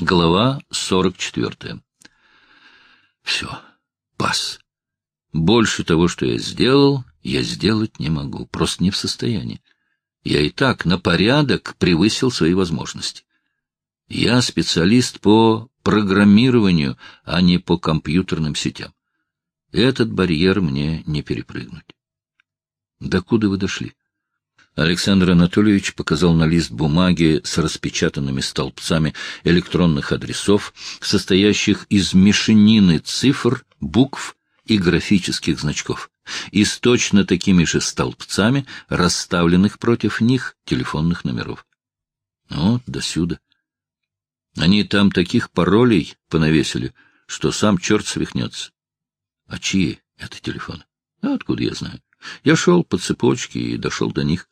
Глава 44. Все, пас. Больше того, что я сделал, я сделать не могу, просто не в состоянии. Я и так на порядок превысил свои возможности. Я специалист по программированию, а не по компьютерным сетям. Этот барьер мне не перепрыгнуть. Докуда вы дошли? Александр Анатольевич показал на лист бумаги с распечатанными столбцами электронных адресов, состоящих из мешанины цифр, букв и графических значков, и с точно такими же столбцами, расставленных против них телефонных номеров. Вот досюда. Они там таких паролей понавесили, что сам черт свихнется. А чьи это телефоны? А откуда я знаю? Я шел по цепочке и дошел до них.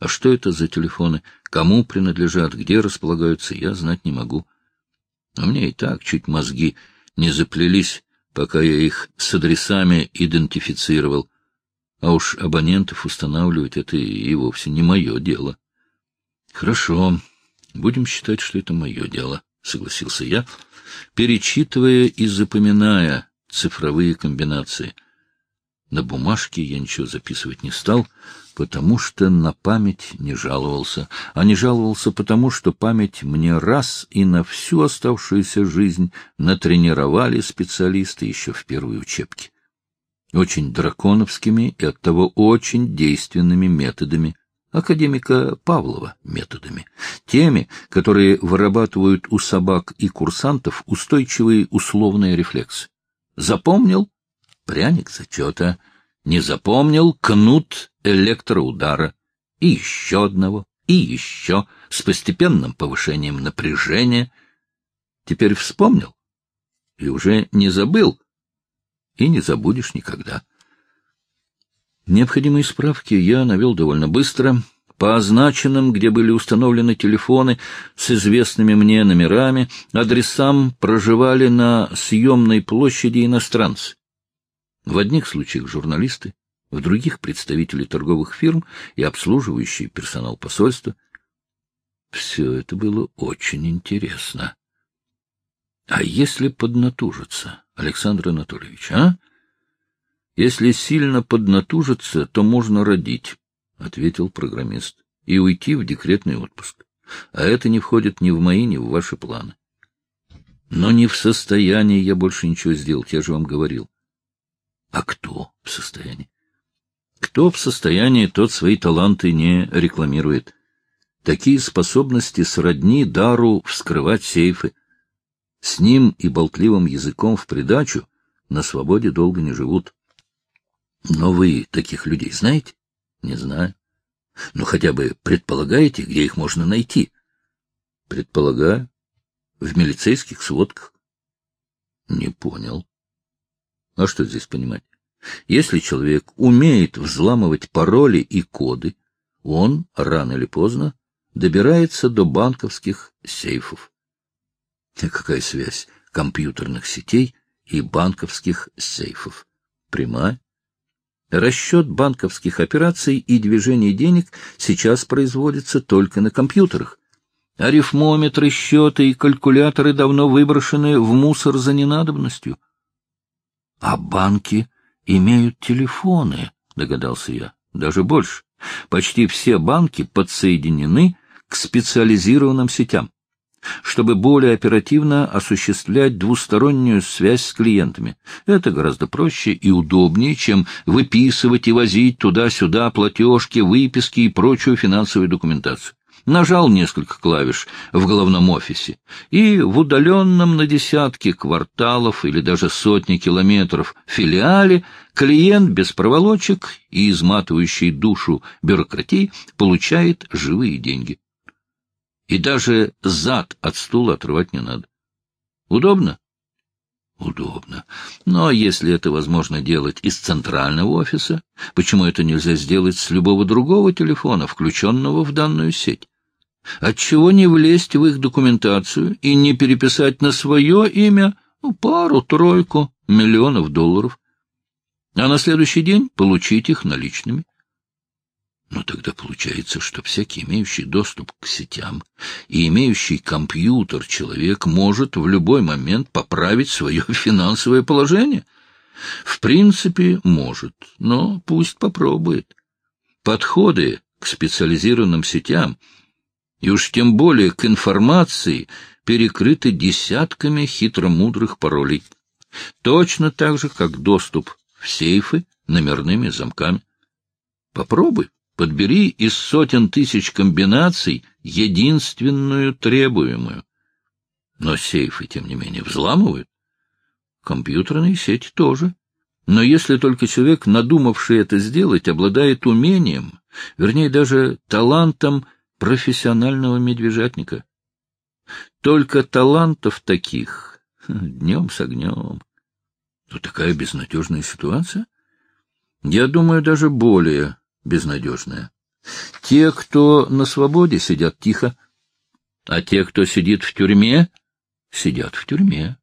А что это за телефоны? Кому принадлежат? Где располагаются? Я знать не могу. А мне и так чуть мозги не заплелись, пока я их с адресами идентифицировал. А уж абонентов устанавливать — это и вовсе не мое дело. — Хорошо, будем считать, что это мое дело, — согласился я, перечитывая и запоминая цифровые комбинации — на бумажке я ничего записывать не стал, потому что на память не жаловался, а не жаловался потому, что память мне раз и на всю оставшуюся жизнь натренировали специалисты еще в первой учебке. Очень драконовскими и оттого очень действенными методами, академика Павлова методами, теми, которые вырабатывают у собак и курсантов устойчивые условные рефлексы. Запомнил? пряник зачета, не запомнил кнут электроудара, и еще одного, и еще, с постепенным повышением напряжения. Теперь вспомнил и уже не забыл, и не забудешь никогда. Необходимые справки я навел довольно быстро, по означенным, где были установлены телефоны с известными мне номерами, адресам проживали на съемной площади иностранцы. В одних случаях журналисты, в других — представители торговых фирм и обслуживающий персонал посольства. Все это было очень интересно. А если поднатужиться, Александр Анатольевич, а? Если сильно поднатужиться, то можно родить, — ответил программист, — и уйти в декретный отпуск. А это не входит ни в мои, ни в ваши планы. Но не в состоянии я больше ничего сделать, я же вам говорил. А кто в состоянии? Кто в состоянии, тот свои таланты не рекламирует. Такие способности сродни дару вскрывать сейфы. С ним и болтливым языком в придачу на свободе долго не живут. Но вы таких людей знаете? Не знаю. Ну, хотя бы предполагаете, где их можно найти? Предполагаю. В милицейских сводках. Не понял. А что здесь понимать? Если человек умеет взламывать пароли и коды, он, рано или поздно, добирается до банковских сейфов. И какая связь компьютерных сетей и банковских сейфов? Прямая. Расчет банковских операций и движение денег сейчас производится только на компьютерах. Арифмометры, счеты и калькуляторы давно выброшены в мусор за ненадобностью. А банки имеют телефоны, догадался я. Даже больше. Почти все банки подсоединены к специализированным сетям, чтобы более оперативно осуществлять двустороннюю связь с клиентами. Это гораздо проще и удобнее, чем выписывать и возить туда-сюда платежки, выписки и прочую финансовую документацию нажал несколько клавиш в головном офисе, и в удаленном на десятки кварталов или даже сотни километров филиале клиент без проволочек и изматывающий душу бюрократии получает живые деньги. И даже зад от стула отрывать не надо. Удобно? Удобно. Но если это возможно делать из центрального офиса, почему это нельзя сделать с любого другого телефона, включенного в данную сеть? Отчего не влезть в их документацию и не переписать на свое имя ну, пару-тройку миллионов долларов, а на следующий день получить их наличными? Но тогда получается, что всякий имеющий доступ к сетям и имеющий компьютер человек может в любой момент поправить свое финансовое положение. В принципе, может, но пусть попробует. Подходы к специализированным сетям и уж тем более к информации перекрыты десятками хитромудрых паролей. Точно так же, как доступ в сейфы номерными замками. Попробуй. Подбери из сотен тысяч комбинаций единственную требуемую. Но сейфы, тем не менее, взламывают. Компьютерные сети тоже. Но если только человек, надумавший это сделать, обладает умением, вернее, даже талантом профессионального медвежатника. Только талантов таких днем с огнем. То такая безнадежная ситуация? Я думаю, даже более безнадежная. Те, кто на свободе, сидят тихо, а те, кто сидит в тюрьме, сидят в тюрьме.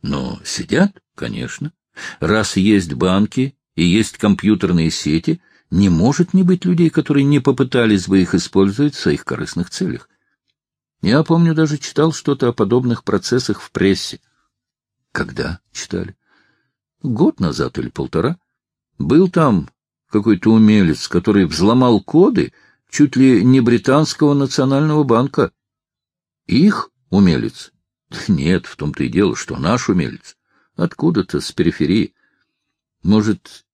Но сидят, конечно. Раз есть банки и есть компьютерные сети, не может не быть людей, которые не попытались бы их использовать в своих корыстных целях. Я помню, даже читал что-то о подобных процессах в прессе. Когда читали? Год назад или полтора. Был там какой-то умелец, который взломал коды чуть ли не британского национального банка. Их умелец? Нет, в том-то и дело, что наш умелец. Откуда-то с периферии. Может,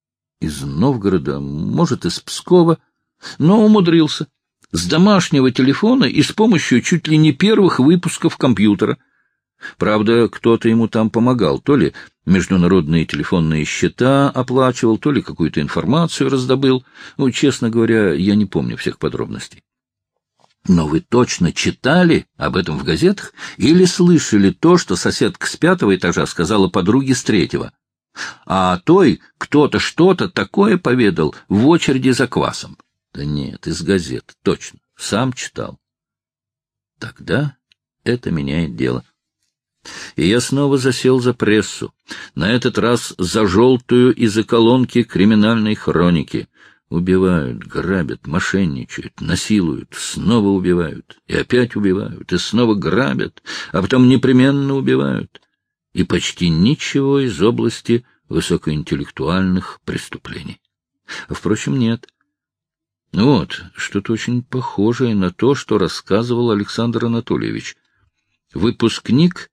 из Новгорода, может, из Пскова, но умудрился. С домашнего телефона и с помощью чуть ли не первых выпусков компьютера — Правда, кто-то ему там помогал, то ли международные телефонные счета оплачивал, то ли какую-то информацию раздобыл. Ну, честно говоря, я не помню всех подробностей. Но вы точно читали об этом в газетах или слышали то, что соседка с пятого этажа сказала подруге с третьего? А той кто-то что-то такое поведал в очереди за квасом. Да нет, из газет, точно, сам читал. Тогда это меняет дело. И я снова засел за прессу, на этот раз за желтую из-за колонки криминальной хроники. Убивают, грабят, мошенничают, насилуют, снова убивают, и опять убивают, и снова грабят, а потом непременно убивают. И почти ничего из области высокоинтеллектуальных преступлений. Впрочем, нет. Вот, что-то очень похожее на то, что рассказывал Александр Анатольевич. Выпускник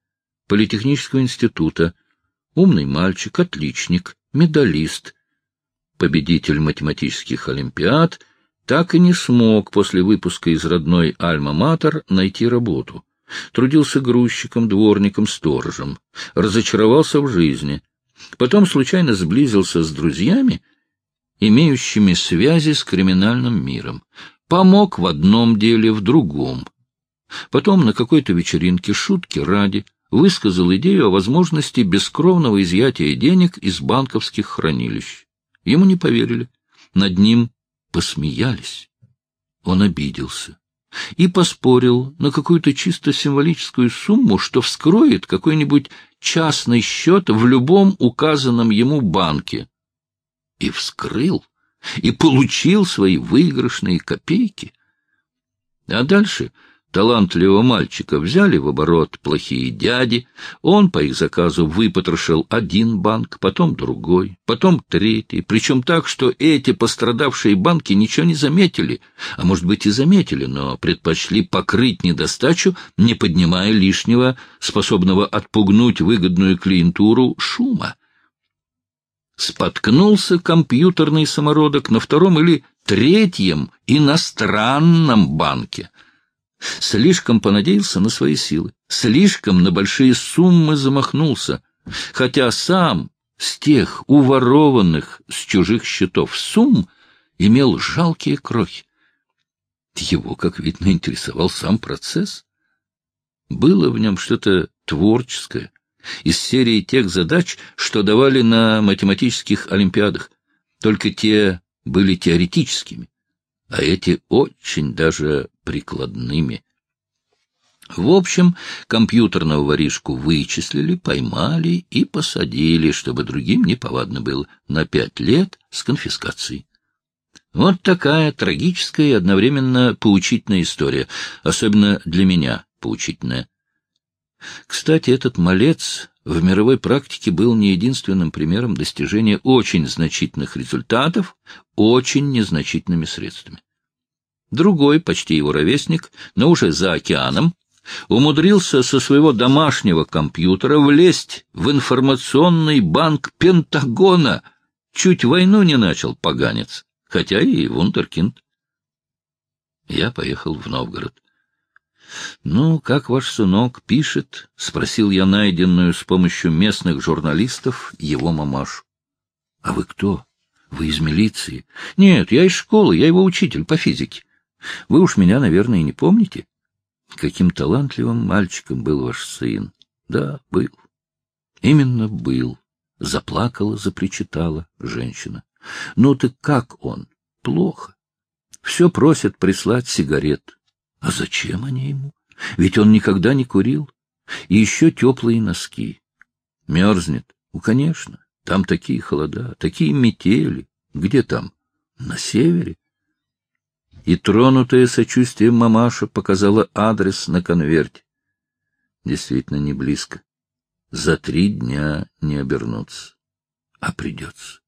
Политехнического института. Умный мальчик, отличник, медалист, победитель математических олимпиад, так и не смог после выпуска из родной Альма-Матер найти работу. Трудился грузчиком, дворником, сторожем. Разочаровался в жизни. Потом случайно сблизился с друзьями, имеющими связи с криминальным миром. Помог в одном деле, в другом. Потом на какой-то вечеринке шутки ради высказал идею о возможности бескровного изъятия денег из банковских хранилищ. Ему не поверили, над ним посмеялись. Он обиделся и поспорил на какую-то чисто символическую сумму, что вскроет какой-нибудь частный счет в любом указанном ему банке. И вскрыл, и получил свои выигрышные копейки. А дальше талантливого мальчика взяли в оборот плохие дяди, он по их заказу выпотрошил один банк, потом другой, потом третий, причем так, что эти пострадавшие банки ничего не заметили, а может быть и заметили, но предпочли покрыть недостачу, не поднимая лишнего, способного отпугнуть выгодную клиентуру, шума. Споткнулся компьютерный самородок на втором или третьем иностранном банке — Слишком понадеялся на свои силы, слишком на большие суммы замахнулся, хотя сам с тех уворованных с чужих счетов сумм имел жалкие крохи. Его, как видно, интересовал сам процесс. Было в нем что-то творческое, из серии тех задач, что давали на математических олимпиадах, только те были теоретическими, а эти очень даже прикладными. В общем, компьютерного воришку вычислили, поймали и посадили, чтобы другим неповадно было, на пять лет с конфискацией. Вот такая трагическая и одновременно поучительная история, особенно для меня поучительная. Кстати, этот малец в мировой практике был не единственным примером достижения очень значительных результатов очень незначительными средствами. Другой, почти его ровесник, но уже за океаном, умудрился со своего домашнего компьютера влезть в информационный банк Пентагона. Чуть войну не начал поганец, хотя и вундеркинд. Я поехал в Новгород. — Ну, как ваш сынок пишет? — спросил я найденную с помощью местных журналистов его мамашу. — А вы кто? Вы из милиции? — Нет, я из школы, я его учитель по физике. Вы уж меня, наверное, и не помните? Каким талантливым мальчиком был ваш сын. Да, был. Именно был. Заплакала, запричитала женщина. Ну ты как он? Плохо. Все просят прислать сигарет. А зачем они ему? Ведь он никогда не курил. И еще теплые носки. Мерзнет. Ну, конечно. Там такие холода, такие метели. Где там? На севере. И тронутая сочувствием мамаша показала адрес на конверте. Действительно не близко. За три дня не обернуться. А придется.